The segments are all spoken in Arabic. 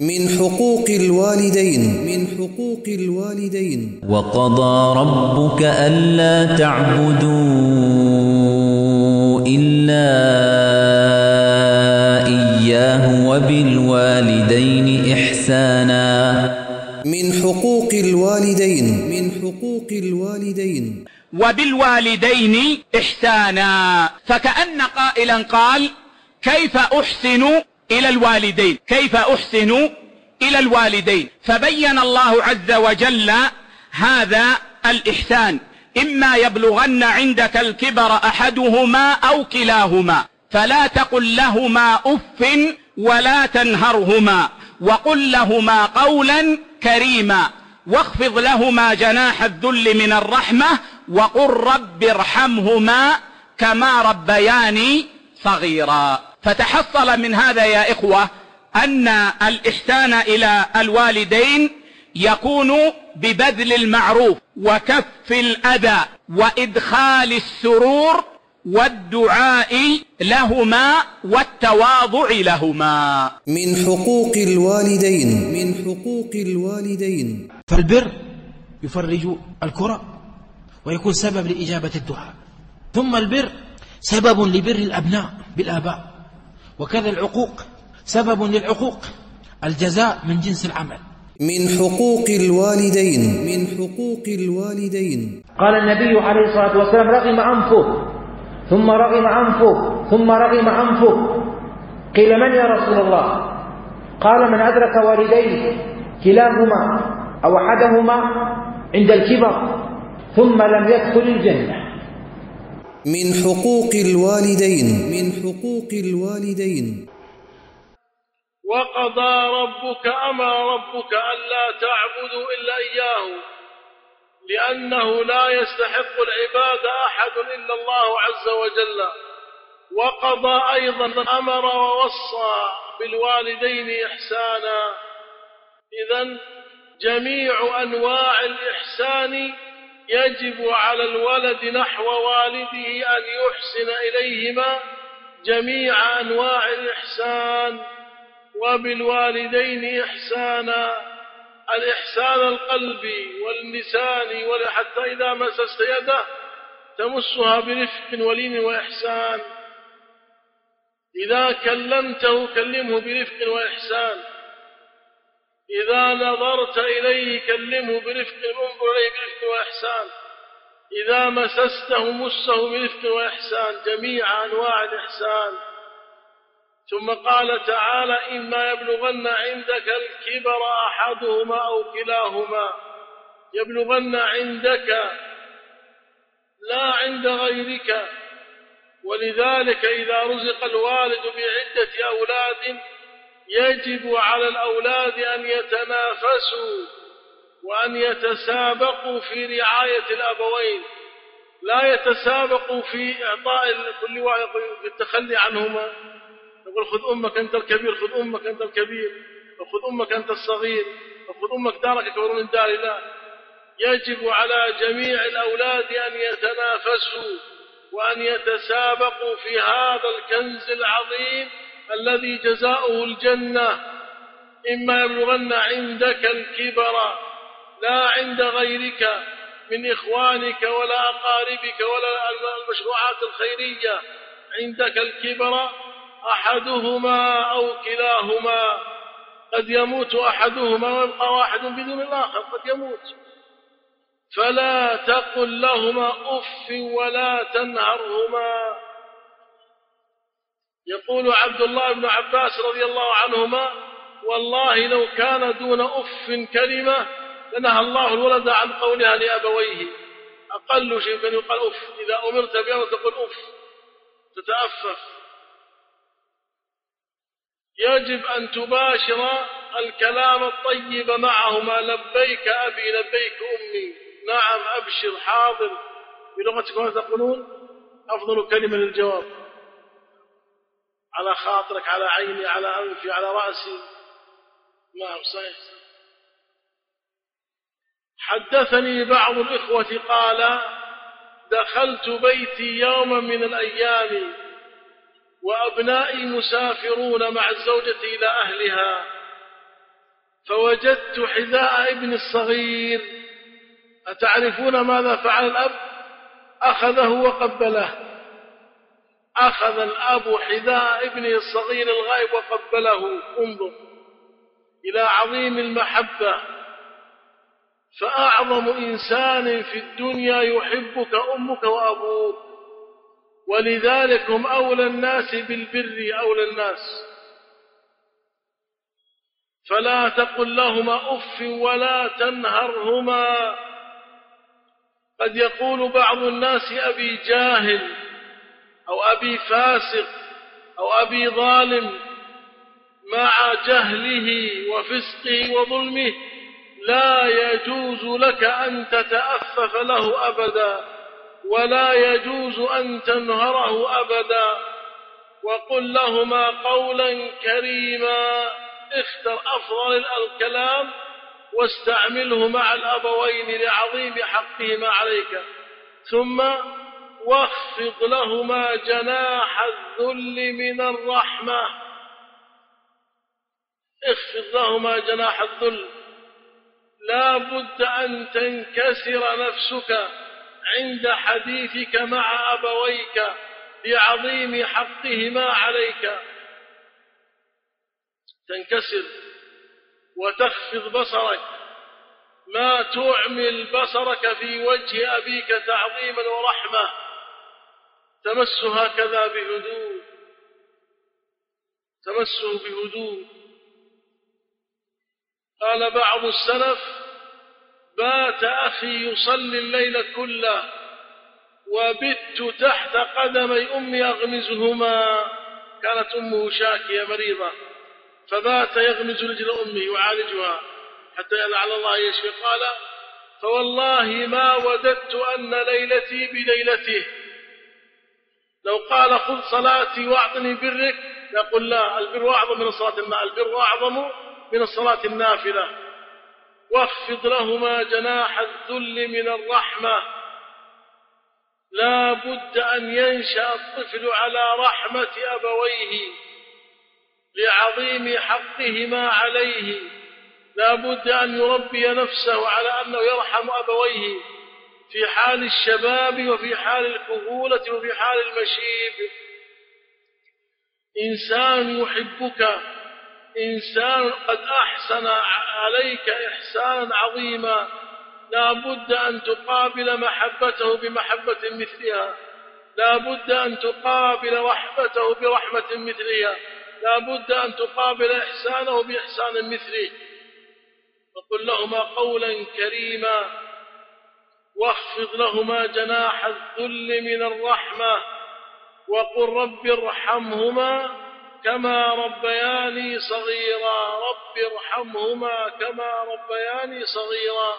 من حقوق الوالدين. من حقوق الوالدين. وقضى ربك ألا تعبدوا إلا إياه وبالوالدين إحسانا. من حقوق الوالدين. من حقوق الوالدين. وبالوالدين إحسانا. فكأن قائلا قال كيف أحسن إلى الوالدين. كيف أحسن إلى الوالدين؟ فبين الله عز وجل هذا الإحسان. إما يبلغن عندك الكبر أحدهما أو كلاهما. فلا تقل لهما أف ولا تنهرهما. وقل لهما قولا كريما. واخفض لهما جناح الذل من الرحمة. وقل رب ارحمهما كما ربياني صغيرا. فتحصل من هذا يا إخوة أن الإحسان إلى الوالدين يكون ببذل المعروف وكف الأذى وإدخال السرور والدعاء لهما والتواضع لهما. من حقوق الوالدين. من حقوق الوالدين. فالبر يفرج الكرة ويكون سبب لإجابة الدعاء. ثم البر سبب لبر الأبناء بالآباء. وكذا العقوق. سبب للعقوق الجزاء من جنس العمل. من حقوق الوالدين. من حقوق الوالدين. قال النبي عليه الصلاة والسلام رغم أنفه ثم رغم أنفه ثم رغم أنفه قيل من يا رسول الله؟ قال من أدرك والديه كلاهما أو أحدهما عند الكبر ثم لم يدخل الجنة. من حقوق الوالدين. من حقوق الوالدين. وقضى ربك أمر ربك ألا تعبدوا إلا إياه لأنه لا يستحق العبادة أحد إلا الله عز وجل. وقضى أيضا أمر ووصى بالوالدين إحسانا. إذا جميع أنواع الإحسان يجب على الولد نحو والده أن يحسن إليهما جميع أنواع الإحسان وبالوالدين إحسانا. الإحسان القلبي واللسان حتى إذا مسست يده تمسها برفق ولين وإحسان. إذا كلمته كلمه برفق وإحسان. إذا نظرت إليه كلمه برفق انظر إليه برفق وإحسان. إذا مسسته مسه برفق وإحسان جميع أنواع الإحسان. ثم قال تعالى إما يبلغن عندك الكبر أحدهما أو كلاهما. يبلغن عندك لا عند غيرك. ولذلك إذا رزق الوالد بعدة أولاد يجب على الأولاد أن يتنافسوا وأن يتسابقوا في رعاية الأبوين. لا يتسابقوا في إعطاء كل واحد في التخلي عنهما. يقول خذ أمك أنت الكبير خذ أمك أنت الكبير وخذ أمك أنت الصغير وخذ أمك دارك كبر من دار الله يجب على جميع الأولاد أن يتنافسوا وأن يتسابقوا في هذا الكنز العظيم الذي جزاؤه الجنة. إما يبلغن عندك الكبر لا عند غيرك من إخوانك ولا أقاربك ولا المشروعات الخيرية. عندك الكبر أحدهما أو كلاهما. قد يموت أحدهما ويبقى واحد بدون الآخر قد يموت. فلا تقل لهما أف ولا تنهرهما. يقول عبد الله بن عباس رضي الله عنهما والله لو كان دون أف كلمة لنهى الله الولد عن قولها لأبويه. أقل شيء من يقال أف إذا أمرت بأمر تقول أف تتأفف. يجب أن تباشر الكلام الطيب معهما لبيك أبي لبيك أمي. نعم أبشر حاضر. بلغتكم تقولون؟ أفضل كلمة للجواب. على خاطرك على عيني على أنفي على رأسي. نعم صحيح حدثني بعض الإخوة قال دخلت بيتي يوما من الأيام وأبنائي مسافرون مع الزوجة إلى أهلها فوجدت حذاء ابن الصغير. أتعرفون ماذا فعل الأب؟ أخذه وقبله. أخذ الأب حذاء ابنه الصغير الغائب وقبله. انظر إلى عظيم المحبة. فأعظم إنسان في الدنيا يحبك أمك وأبوك. ولذلك هم أولى الناس بالبر أولى الناس. فلا تقل لهما أف ولا تنهرهما. قد يقول بعض الناس أبي جاهل أو أبي فاسق أو أبي ظالم مع جهله وفسقه وظلمه لا يجوز لك أن تتأفف له أبدا ولا يجوز أن تنهره أبدا. وقل لهما قولا كريما اختر أفضل الكلام واستعمله مع الأبوين لعظيم حقهما عليك. ثم واخفض لهما جناح الذل من الرحمة. اخفض لهما جناح الذل. لا بد أن تنكسر نفسك عند حديثك مع أبويك لعظيم حقهما عليك. تنكسر وتخفض بصرك. ما تعمل بصرك في وجه أبيك تعظيما ورحمة. تمس هكذا بهدوء تمسه بهدوء. قال بعض السلف بات أخي يصلي الليل كله وبت تحت قدمي أمي أغمزهما كانت أمه شاكية مريضة. فبات يغمز رجل أمه يعالجها حتى لعل الله يشفي قال فوالله ما وددت أن ليلتي بليلته. لو قال خذ صلاتي واعطني برك يقول لا البر أعظم من الصلاة البر أعظم من الصلاة النافلة. واخفض لهما جناح الذل من الرحمة. لا بد أن ينشأ الطفل على رحمة أبويه لعظيم حقهما عليه. لا بد أن يربي نفسه على أنه يرحم أبويه. في حال الشباب وفي حال الكهولة وفي حال المشيب. إنسان يحبك إنسان قد أحسن عليك إحسانا عظيما. لا بد أن تقابل محبته بمحبة مثلها. لا بد أن تقابل رحمته برحمة مثلها. لا بد أن تقابل إحسانه بإحسان مثله. فقل لهما قولا كريما. واخفض لهما جناح الذل من الرحمة وقل رب ارحمهما كما ربياني صغيرا. رب ارحمهما كما ربياني صغيرا.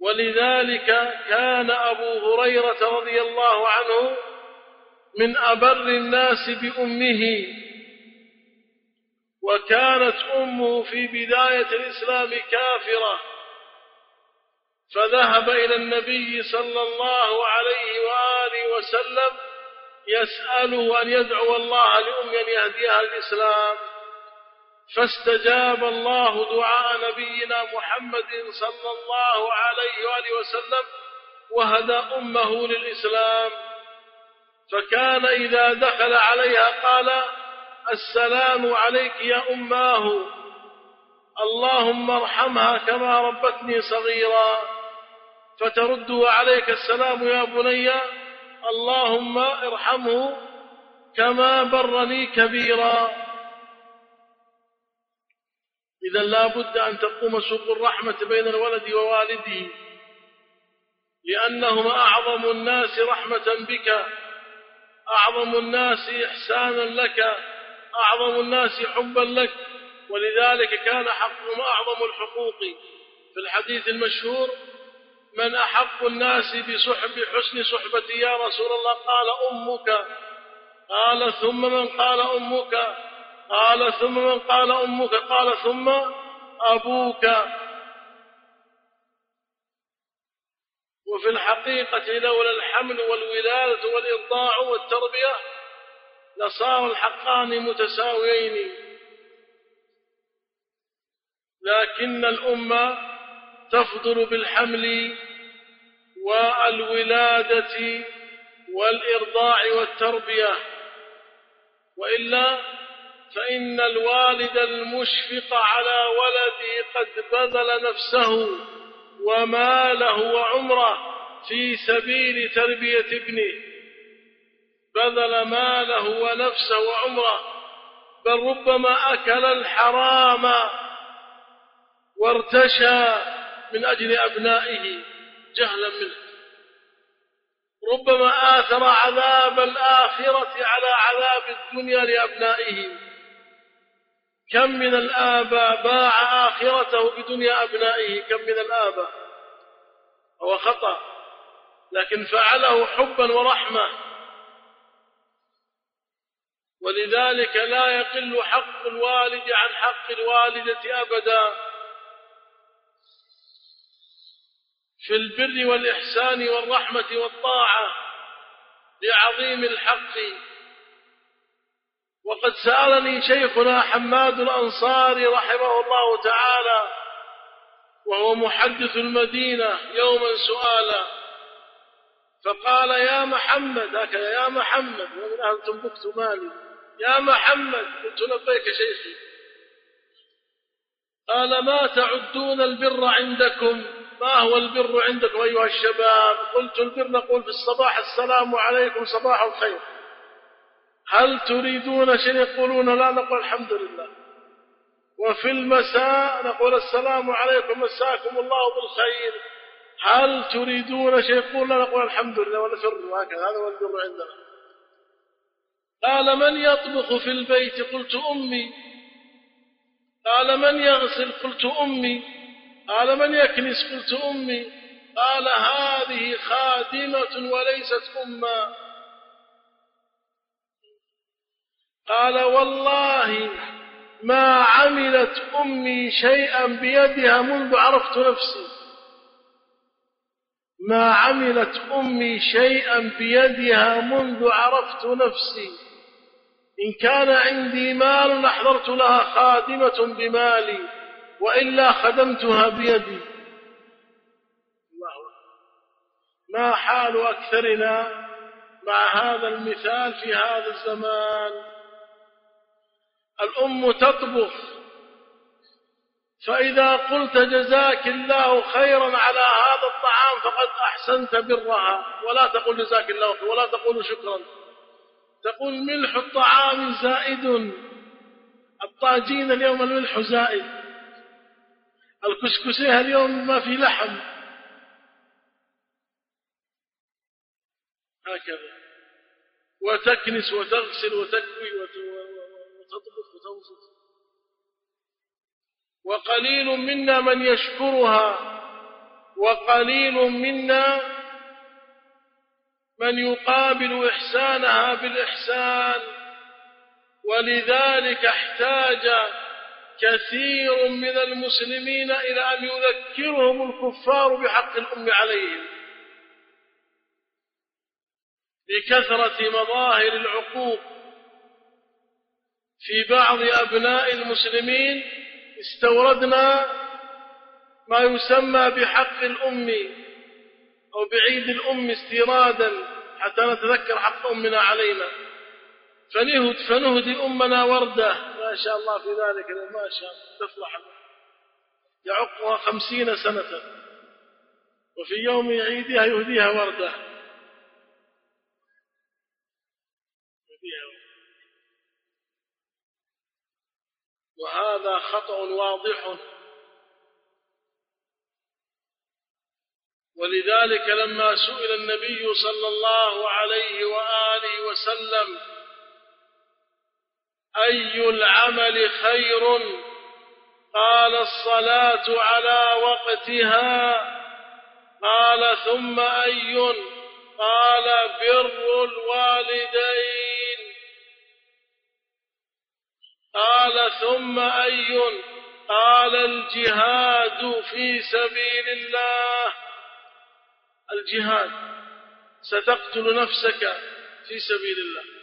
ولذلك كان أبو هريرة رضي الله عنه من أبر الناس بأمه وكانت أمه في بداية الإسلام كافرة. فذهب إلى النبي صلى الله عليه وآله وسلم يسأله أن يدعو الله لأم أن يهديها الإسلام فاستجاب الله دعاء نبينا محمد صلى الله عليه وآله وسلم وهدى أمه للإسلام. فكان إذا دخل عليها قال السلام عليك يا أماه. اللهم ارحمها كما ربتني صغيرا. فترد عليك السلام يا بني اللهم ارحمه كما برني كبيرا. إذا لا بد أن تقوم سوق الرحمة بين الولد ووالده لأنهما أعظم الناس رحمة بك أعظم الناس إحسانا لك أعظم الناس حبا لك. ولذلك كان حقهم أعظم الحقوق. في الحديث المشهور من أحق الناس بصحب حسن صحبتي يا رسول الله؟ قال أمك. قال ثم من قال أمك؟ قال ثم من قال أمك؟ قال ثم أبوك. وفي الحقيقة لولا الحمل والولادة والإرضاع والتربية لصار الحقان متساويين. لكن الأمة تفضل بالحمل والولادة والإرضاع والتربية. وإلا فإن الوالد المشفق على ولده قد بذل نفسه وماله وعمره في سبيل تربية ابنه. بذل ماله ونفسه وعمره بل ربما أكل الحرام وارتشى من أجل أبنائه. جهلا منه. ربما آثر عذاب الآخرة على عذاب الدنيا لأبنائه. كم من الآباء باع آخرته بدنيا أبنائه؟ كم من الآباء؟ هو خطأ لكن فعله حبا ورحمة. ولذلك لا يقل حق الوالد عن حق الوالدة أبدا. في البر والإحسان والرحمة والطاعة لعظيم الحق. وقد سألني شيخنا حماد الأنصاري رحمه الله تعالى وهو محدث المدينة يوما سؤالا فقال يا محمد هكذا يا محمد ومن أهل تنبكت مالي يا محمد قلت لبيك شيخي قال ما تعدون البر عندكم؟ ما هو البر عندكم أيها الشباب. قلت البر نقول في الصباح السلام عليكم صباح الخير. هل تريدون شيء؟ يقولون لا نقول الحمد لله. وفي المساء نقول السلام عليكم مساكم الله بالخير. هل تريدون شيء؟ يقول لا نقول الحمد لله ونفر هكذا هذا هو البر عندنا. قال من يطبخ في البيت؟ قلت أمي. قال من يغسل؟ قلت أمي. قال من يكنس؟ قلت أمي. قال هذه خادمة وليست أما قال والله ما عملت أمي شيئا بيدها منذ عرفت نفسي. ما عملت أمي شيئا بيدها منذ عرفت نفسي. إن كان عندي مال لأحضرت لها خادمة بمالي. وإلا خدمتها بيدي. الله ما حال أكثرنا مع هذا المثال في هذا الزمان. الأم تطبخ فإذا قلت جزاك الله خيرا على هذا الطعام فقد أحسنت برها. ولا تقول جزاك الله خيرا ولا تقول شكرا. تقول ملح الطعام زائد. الطاجين اليوم الملح زائد. الكسكسيه اليوم ما في لحم. هكذا. وتكنس وتغسل وتكوي وتطبخ وتوصف وقليل منا من يشكرها. وقليل منا من يقابل إحسانها بالإحسان. ولذلك احتاج كثير من المسلمين إلى أن يذكرهم الكفار بحق الأم عليهم. لكثرة مظاهر العقوق في بعض أبناء المسلمين استوردنا ما يسمى بحق الأم أو بعيد الأم استيرادا حتى نتذكر حق أمنا علينا. فنهد فنهدي أمنا وردة شاء الله في ذلك ما شاء الله تفرح يعقها خمسين سنة. وفي يوم عيدها يهديها وردة وهذا خطأ واضح. ولذلك لما سئل النبي صلى الله عليه وآله وسلم أي العمل خير؟ قال الصلاة على وقتها. قال ثم أي؟ قال بر الوالدين. قال ثم أي؟ قال الجهاد في سبيل الله. الجهاد. ستقتل نفسك في سبيل الله.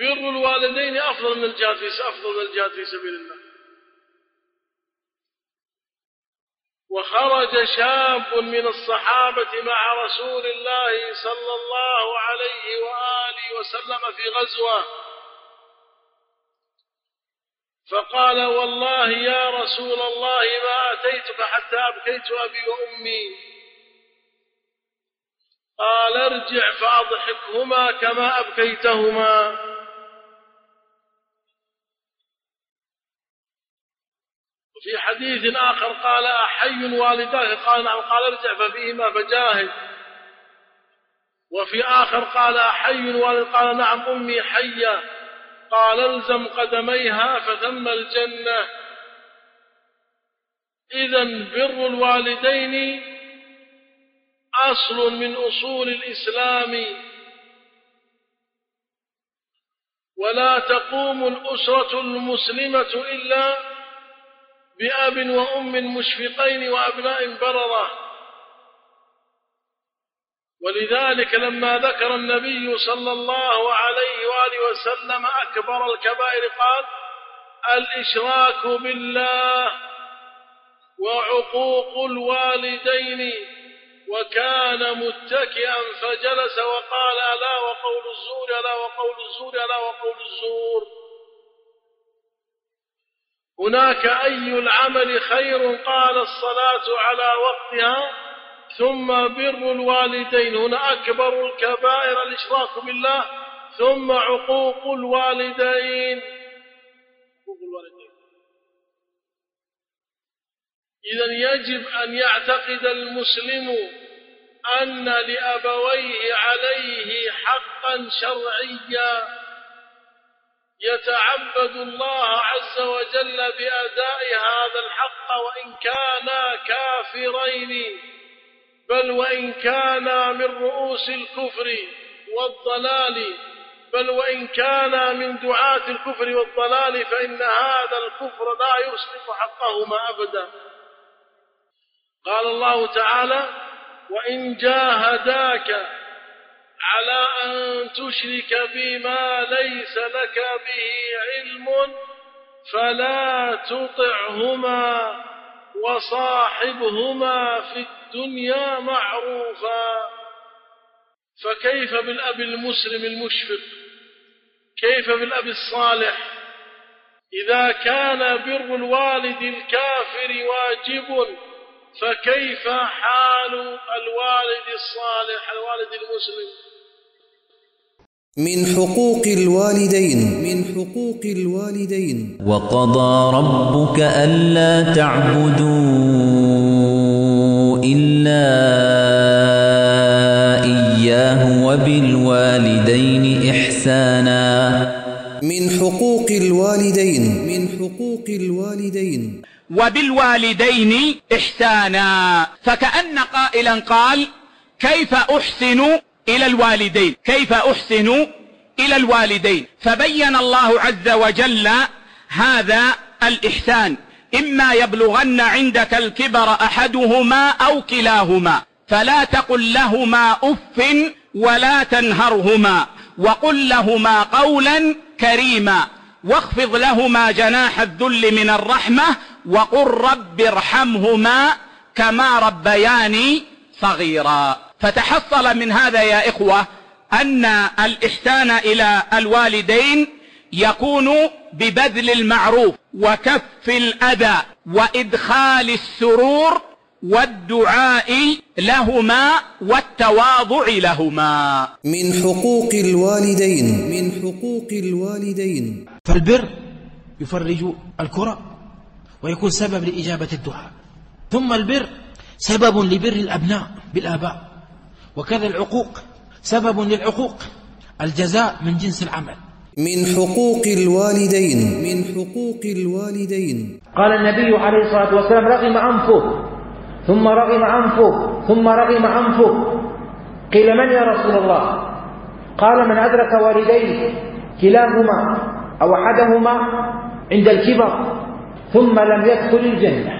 بر الوالدين أفضل من الجهاد في أفضل من الجهاد في سبيل الله. وخرج شاب من الصحابة مع رسول الله صلى الله عليه وآله وسلم في غزوة. فقال والله يا رسول الله ما أتيتك حتى أبكيت أبي وأمي. قال ارجع فأضحكهما كما أبكيتهما. وفي حديث آخر قال أحي والداك قال نعم قال ارجع ففيهما فجاهد. وفي آخر قال أحي والد قال نعم أمي حية. قال الزم قدميها فثم الجنة. إذا بر الوالدين أصل من أصول الإسلام. ولا تقوم الأسرة المسلمة إلا بأب وأم مشفقين وأبناء بررة. ولذلك لما ذكر النبي صلى الله عليه وآله وسلم أكبر الكبائر قال الإشراك بالله وعقوق الوالدين. وكان متكئا فجلس وقال ألا وقول الزور ألا وقول الزور ألا وقول الزور. هناك أي العمل خير؟ قال الصلاة على وقتها. ثم بر الوالدين. هنا أكبر الكبائر الإشراك بالله. ثم عقوق الوالدين. إذا يجب أن يعتقد المسلم أن لأبويه عليه حقا شرعيا. يتعبد الله عز وجل بأداء هذا الحق وإن كانا كافرين. بل وإن كانا من رؤوس الكفر والضلال. بل وإن كانا من دعاة الكفر والضلال فإن هذا الكفر لا يصلح حقهما أبدا. قال الله تعالى وإن جاهداك على أن تشرك بما ليس لك به علم فلا تطعهما وصاحبهما في الدنيا معروفا. فكيف بالأب المسلم المشفق؟ كيف بالأب الصالح؟ إذا كان بر الوالد الكافر واجب فكيف حال الوالد الصالح الوالد المسلم؟ من حقوق الوالدين. من حقوق الوالدين. وقضى ربك ألا تعبدوا إلا إياه وبالوالدين إحسانا. من حقوق الوالدين. من حقوق الوالدين. وبالوالدين إحسانا. فكأن قائلا قال كيف أحسن إلى الوالدين. كيف أحسن إلى الوالدين؟ فبين الله عز وجل هذا الإحسان. إما يبلغن عندك الكبر أحدهما أو كلاهما. فلا تقل لهما أف ولا تنهرهما. وقل لهما قولا كريما. واخفض لهما جناح الذل من الرحمة. وقل رب ارحمهما كما ربياني صغيرا. فتحصل من هذا يا إخوة أن الإحسان إلى الوالدين يكون ببذل المعروف وكف الأذى وإدخال السرور والدعاء لهما والتواضع لهما. من حقوق الوالدين. من حقوق الوالدين. فالبر يفرج الكرة ويكون سبب لإجابة الدعاء. ثم البر سبب لبر الأبناء بالآباء. وكذا العقوق. سبب للعقوق الجزاء من جنس العمل. من حقوق الوالدين. من حقوق الوالدين. قال النبي عليه الصلاة والسلام رغم أنفه ثم رغم أنفه ثم رغم أنفه قيل من يا رسول الله؟ قال من أدرك والديه كلاهما أو أحدهما عند الكبر ثم لم يدخل الجنة.